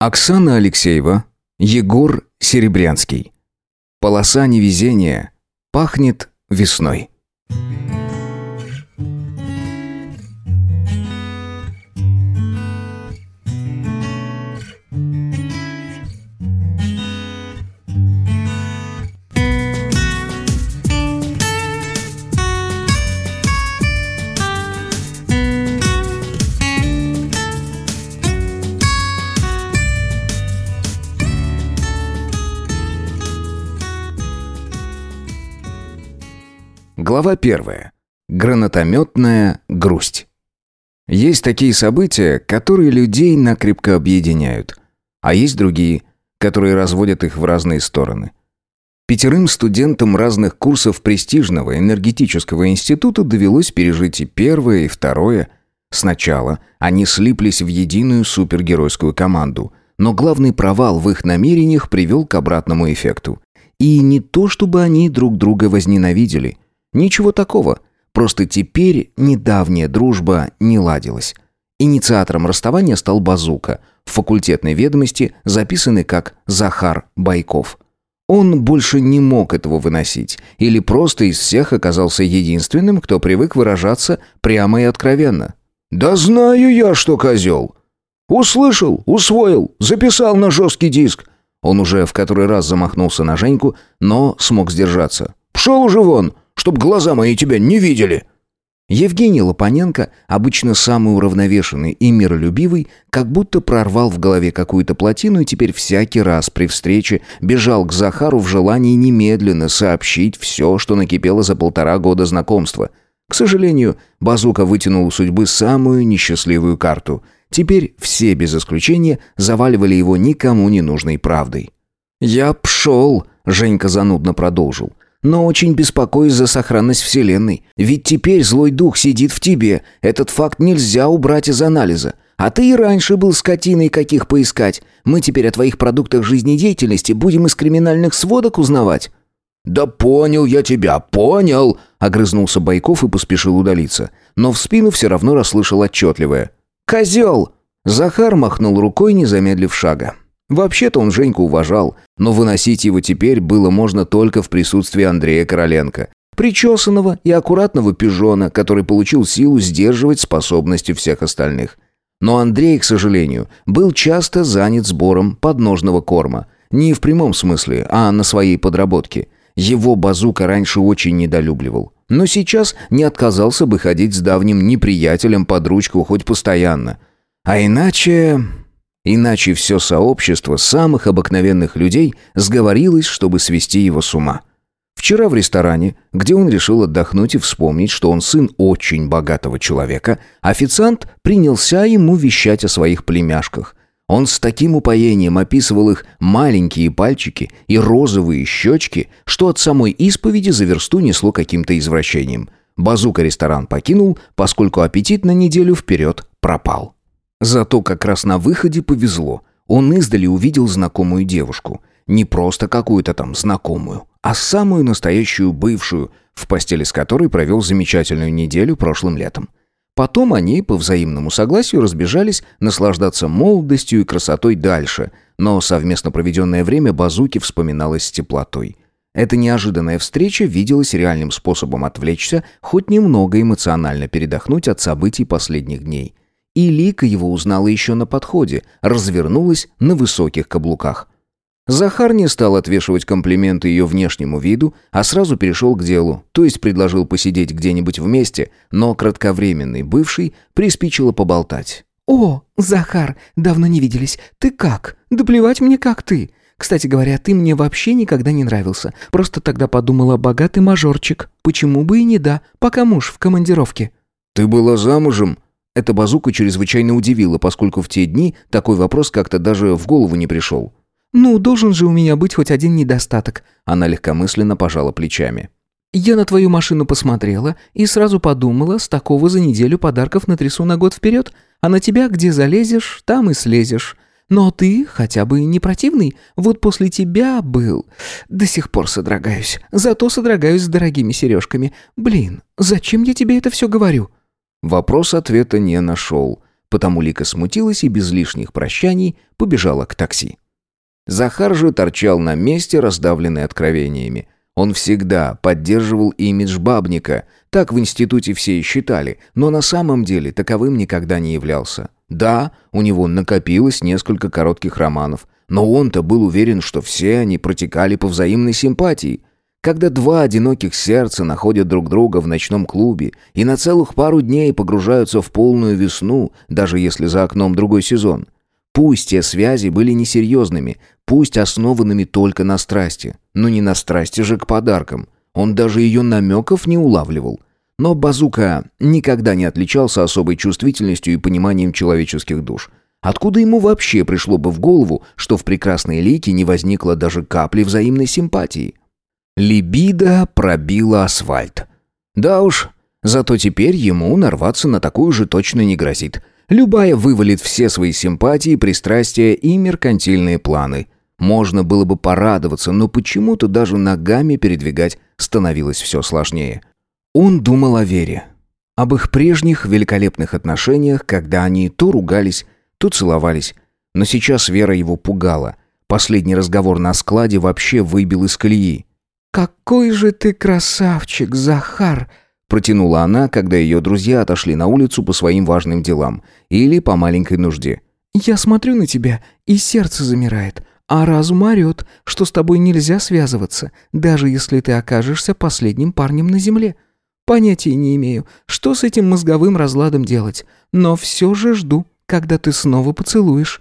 Оксана Алексеева, Егор Серебрянский. Полоса невезения пахнет весной. Глава первая. Гранатометная грусть. Есть такие события, которые людей накрепко объединяют, а есть другие, которые разводят их в разные стороны. Пятерым студентам разных курсов престижного энергетического института довелось пережить и первое, и второе. Сначала они слиплись в единую супергеройскую команду, но главный провал в их намерениях привел к обратному эффекту. И не то, чтобы они друг друга возненавидели – Ничего такого. Просто теперь недавняя дружба не ладилась. Инициатором расставания стал Базука, в факультетной ведомости записанный как Захар Байков. Он больше не мог этого выносить, или просто из всех оказался единственным, кто привык выражаться прямо и откровенно. «Да знаю я, что козел. Услышал, усвоил, записал на жесткий диск». Он уже в который раз замахнулся на Женьку, но смог сдержаться. «Пшел уже вон, чтоб глаза мои тебя не видели!» Евгений Лопаненко, обычно самый уравновешенный и миролюбивый, как будто прорвал в голове какую-то плотину и теперь всякий раз при встрече бежал к Захару в желании немедленно сообщить все, что накипело за полтора года знакомства. К сожалению, Базука вытянул у судьбы самую несчастливую карту. Теперь все без исключения заваливали его никому не нужной правдой. «Я пшел», — Женька занудно продолжил но очень беспокоюсь за сохранность Вселенной. Ведь теперь злой дух сидит в тебе. Этот факт нельзя убрать из анализа. А ты и раньше был скотиной, каких поискать. Мы теперь о твоих продуктах жизнедеятельности будем из криминальных сводок узнавать». «Да понял я тебя, понял!» — огрызнулся Байков и поспешил удалиться. Но в спину все равно расслышал отчетливое. «Козел!» Захар махнул рукой, не замедлив шага. Вообще-то он Женьку уважал, но выносить его теперь было можно только в присутствии Андрея Короленко, причесанного и аккуратного пижона, который получил силу сдерживать способности всех остальных. Но Андрей, к сожалению, был часто занят сбором подножного корма. Не в прямом смысле, а на своей подработке. Его базука раньше очень недолюбливал. Но сейчас не отказался бы ходить с давним неприятелем под ручку хоть постоянно. А иначе... Иначе все сообщество самых обыкновенных людей сговорилось, чтобы свести его с ума. Вчера в ресторане, где он решил отдохнуть и вспомнить, что он сын очень богатого человека, официант принялся ему вещать о своих племяшках. Он с таким упоением описывал их маленькие пальчики и розовые щечки, что от самой исповеди за версту несло каким-то извращением. Базука ресторан покинул, поскольку аппетит на неделю вперед пропал. Зато как раз на выходе повезло. Он издали увидел знакомую девушку. Не просто какую-то там знакомую, а самую настоящую бывшую, в постели с которой провел замечательную неделю прошлым летом. Потом они, по взаимному согласию, разбежались наслаждаться молодостью и красотой дальше, но совместно проведенное время Базуки вспоминалось с теплотой. Эта неожиданная встреча виделась реальным способом отвлечься, хоть немного эмоционально передохнуть от событий последних дней – и Лика его узнала еще на подходе, развернулась на высоких каблуках. Захар не стал отвешивать комплименты ее внешнему виду, а сразу перешел к делу, то есть предложил посидеть где-нибудь вместе, но кратковременный бывший приспичило поболтать. «О, Захар, давно не виделись. Ты как? Да плевать мне, как ты. Кстати говоря, ты мне вообще никогда не нравился. Просто тогда подумала, богатый мажорчик. Почему бы и не да, пока муж в командировке». «Ты была замужем?» Эта базука чрезвычайно удивила, поскольку в те дни такой вопрос как-то даже в голову не пришел. «Ну, должен же у меня быть хоть один недостаток», — она легкомысленно пожала плечами. «Я на твою машину посмотрела и сразу подумала, с такого за неделю подарков натрясу на год вперед, а на тебя где залезешь, там и слезешь. Но ты хотя бы не противный, вот после тебя был. До сих пор содрогаюсь, зато содрогаюсь с дорогими сережками. Блин, зачем я тебе это все говорю?» Вопрос ответа не нашел. потому Лика смутилась и без лишних прощаний побежала к такси. Захар же торчал на месте, раздавленный откровениями. Он всегда поддерживал имидж бабника, так в институте все и считали, но на самом деле таковым никогда не являлся. Да, у него накопилось несколько коротких романов, но он-то был уверен, что все они протекали по взаимной симпатии. Когда два одиноких сердца находят друг друга в ночном клубе и на целых пару дней погружаются в полную весну, даже если за окном другой сезон. Пусть те связи были несерьезными, пусть основанными только на страсти, но не на страсти же к подаркам. Он даже ее намеков не улавливал. Но Базука никогда не отличался особой чувствительностью и пониманием человеческих душ. Откуда ему вообще пришло бы в голову, что в прекрасной лике не возникло даже капли взаимной симпатии? Либидо пробила асфальт. Да уж, зато теперь ему нарваться на такую же точно не грозит. Любая вывалит все свои симпатии, пристрастия и меркантильные планы. Можно было бы порадоваться, но почему-то даже ногами передвигать становилось все сложнее. Он думал о Вере. Об их прежних великолепных отношениях, когда они то ругались, то целовались. Но сейчас Вера его пугала. Последний разговор на складе вообще выбил из колеи. «Какой же ты красавчик, Захар!» Протянула она, когда ее друзья отошли на улицу по своим важным делам или по маленькой нужде. «Я смотрю на тебя, и сердце замирает, а разум орет, что с тобой нельзя связываться, даже если ты окажешься последним парнем на земле. Понятия не имею, что с этим мозговым разладом делать, но все же жду, когда ты снова поцелуешь».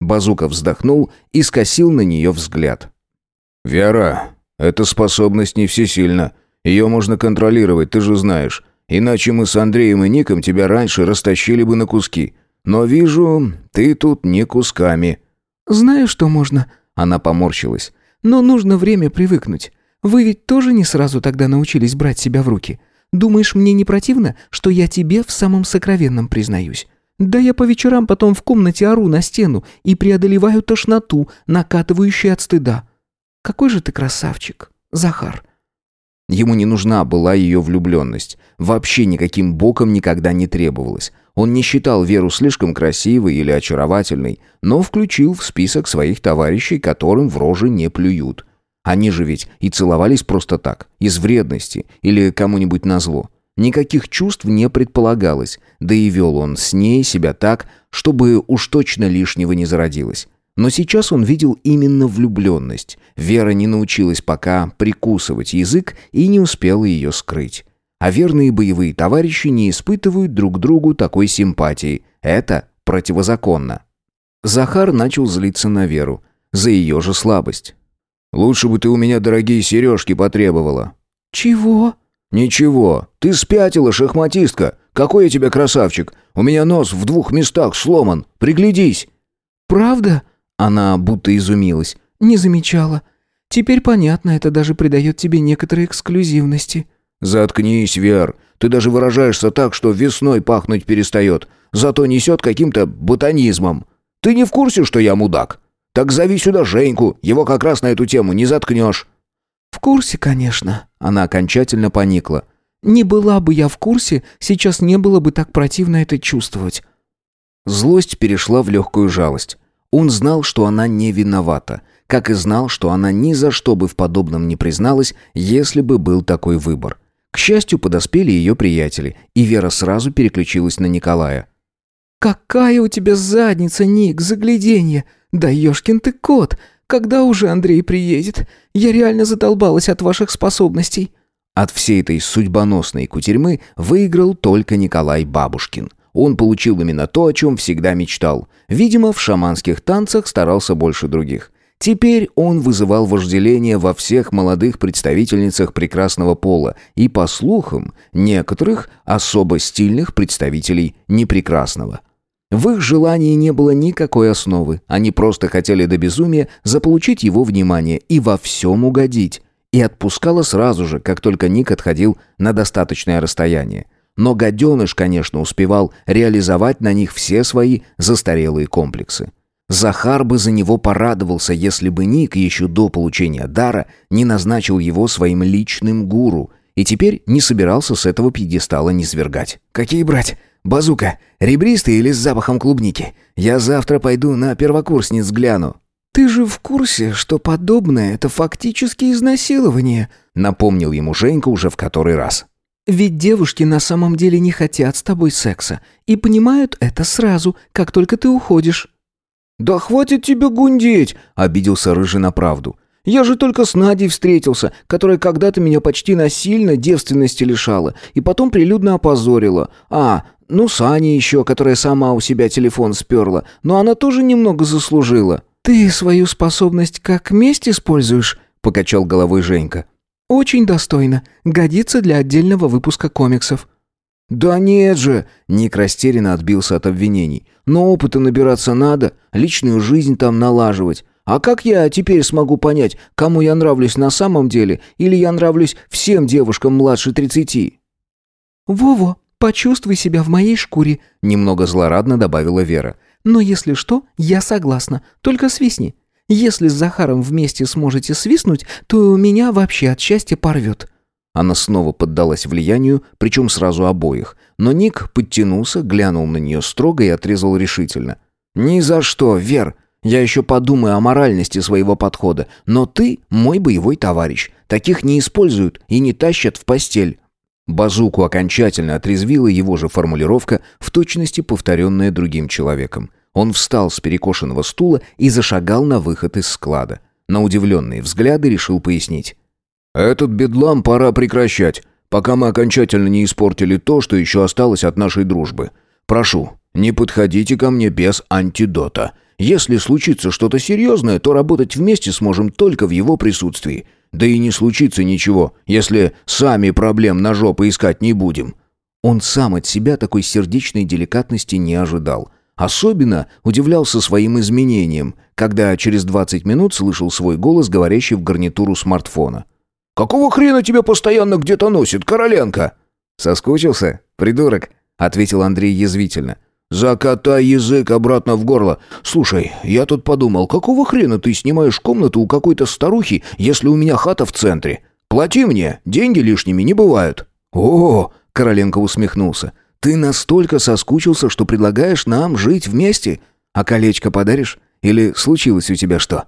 Базука вздохнул и скосил на нее взгляд. «Вера, эта способность не всесильна. Ее можно контролировать, ты же знаешь. Иначе мы с Андреем и Ником тебя раньше растащили бы на куски. Но вижу, ты тут не кусками». «Знаю, что можно», — она поморщилась. «Но нужно время привыкнуть. Вы ведь тоже не сразу тогда научились брать себя в руки. Думаешь, мне не противно, что я тебе в самом сокровенном признаюсь? Да я по вечерам потом в комнате ору на стену и преодолеваю тошноту, накатывающую от стыда. Какой же ты красавчик, Захар!» Ему не нужна была ее влюбленность. Вообще никаким боком никогда не требовалось. Он не считал Веру слишком красивой или очаровательной, но включил в список своих товарищей, которым в рожи не плюют. Они же ведь и целовались просто так, из вредности или кому-нибудь назло. Никаких чувств не предполагалось, да и вел он с ней себя так, чтобы уж точно лишнего не зародилось. Но сейчас он видел именно влюбленность. Вера не научилась пока прикусывать язык и не успела ее скрыть. А верные боевые товарищи не испытывают друг другу такой симпатии. Это противозаконно. Захар начал злиться на Веру за ее же слабость. Лучше бы ты у меня дорогие сережки потребовала». «Чего?» «Ничего. Ты спятила, шахматистка. Какой я тебе красавчик. У меня нос в двух местах сломан. Приглядись». «Правда?» Она будто изумилась. «Не замечала. Теперь понятно, это даже придает тебе некоторой эксклюзивности». «Заткнись, Вер. Ты даже выражаешься так, что весной пахнуть перестает. Зато несет каким-то ботанизмом. Ты не в курсе, что я мудак?» Так зови сюда Женьку, его как раз на эту тему не заткнешь». «В курсе, конечно». Она окончательно поникла. «Не была бы я в курсе, сейчас не было бы так противно это чувствовать». Злость перешла в легкую жалость. Он знал, что она не виновата, как и знал, что она ни за что бы в подобном не призналась, если бы был такой выбор. К счастью, подоспели ее приятели, и Вера сразу переключилась на Николая. «Какая у тебя задница, Ник, загляденье! «Да ёшкин ты кот! Когда уже Андрей приедет? Я реально задолбалась от ваших способностей!» От всей этой судьбоносной кутерьмы выиграл только Николай Бабушкин. Он получил именно то, о чем всегда мечтал. Видимо, в шаманских танцах старался больше других. Теперь он вызывал вожделение во всех молодых представительницах прекрасного пола и, по слухам, некоторых особо стильных представителей непрекрасного. В их желании не было никакой основы. Они просто хотели до безумия заполучить его внимание и во всем угодить. И отпускала сразу же, как только Ник отходил на достаточное расстояние. Но гаденыш, конечно, успевал реализовать на них все свои застарелые комплексы. Захар бы за него порадовался, если бы Ник еще до получения дара не назначил его своим личным гуру и теперь не собирался с этого пьедестала низвергать. «Какие брать? «Базука, ребристый или с запахом клубники? Я завтра пойду на первокурсниц гляну». «Ты же в курсе, что подобное — это фактически изнасилование», — напомнил ему Женька уже в который раз. «Ведь девушки на самом деле не хотят с тобой секса и понимают это сразу, как только ты уходишь». «Да хватит тебе гундеть!» — обиделся Рыжий на правду. «Я же только с Надей встретился, которая когда-то меня почти насильно девственности лишала и потом прилюдно опозорила. А, ну, с Аней еще, которая сама у себя телефон сперла, но она тоже немного заслужила». «Ты свою способность как месть используешь?» — покачал головой Женька. «Очень достойно. Годится для отдельного выпуска комиксов». «Да нет же!» — Ник растерянно отбился от обвинений. «Но опыта набираться надо, личную жизнь там налаживать. А как я теперь смогу понять, кому я нравлюсь на самом деле, или я нравлюсь всем девушкам младше тридцати?» «Во-во, почувствуй себя в моей шкуре», — немного злорадно добавила Вера. «Но если что, я согласна, только свистни. Если с Захаром вместе сможете свистнуть, то меня вообще от счастья порвет». Она снова поддалась влиянию, причем сразу обоих. Но Ник подтянулся, глянул на нее строго и отрезал решительно. «Ни за что, Вер! Я еще подумаю о моральности своего подхода, но ты мой боевой товарищ. Таких не используют и не тащат в постель». Базуку окончательно отрезвила его же формулировка, в точности повторенная другим человеком. Он встал с перекошенного стула и зашагал на выход из склада. На удивленные взгляды решил пояснить. «Этот бедлам пора прекращать, пока мы окончательно не испортили то, что еще осталось от нашей дружбы. Прошу, не подходите ко мне без антидота. Если случится что-то серьезное, то работать вместе сможем только в его присутствии. Да и не случится ничего, если сами проблем на жопу искать не будем». Он сам от себя такой сердечной деликатности не ожидал. Особенно удивлялся своим изменениям, когда через 20 минут слышал свой голос, говорящий в гарнитуру смартфона. «Какого хрена тебя постоянно где-то носит, Короленко?» «Соскучился, придурок», — ответил Андрей язвительно. «Закатай язык обратно в горло. Слушай, я тут подумал, какого хрена ты снимаешь комнату у какой-то старухи, если у меня хата в центре? Плати мне, деньги лишними не бывают». «О!» — Короленко усмехнулся. «Ты настолько соскучился, что предлагаешь нам жить вместе? А колечко подаришь? Или случилось у тебя что?»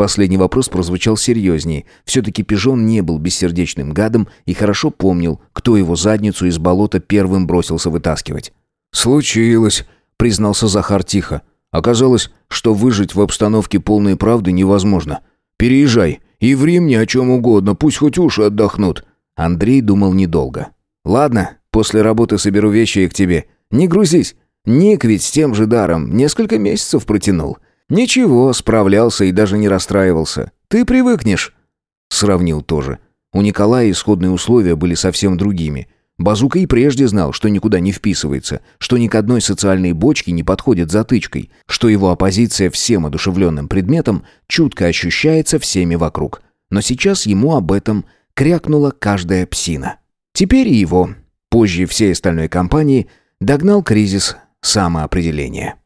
Последний вопрос прозвучал серьезнее. Все-таки Пижон не был бессердечным гадом и хорошо помнил, кто его задницу из болота первым бросился вытаскивать. «Случилось», — признался Захар тихо. «Оказалось, что выжить в обстановке полной правды невозможно. Переезжай и ври мне о чем угодно, пусть хоть уши отдохнут». Андрей думал недолго. «Ладно, после работы соберу вещи и к тебе. Не грузись. Ник ведь с тем же даром несколько месяцев протянул. Ничего, справлялся и даже не расстраивался. Ты привыкнешь». Сравнил тоже. У Николая исходные условия были совсем другими — Базука и прежде знал, что никуда не вписывается, что ни к одной социальной бочке не подходит затычкой, что его оппозиция всем одушевленным предметам чутко ощущается всеми вокруг. Но сейчас ему об этом крякнула каждая псина. Теперь и его, позже всей остальной компании, догнал кризис самоопределения.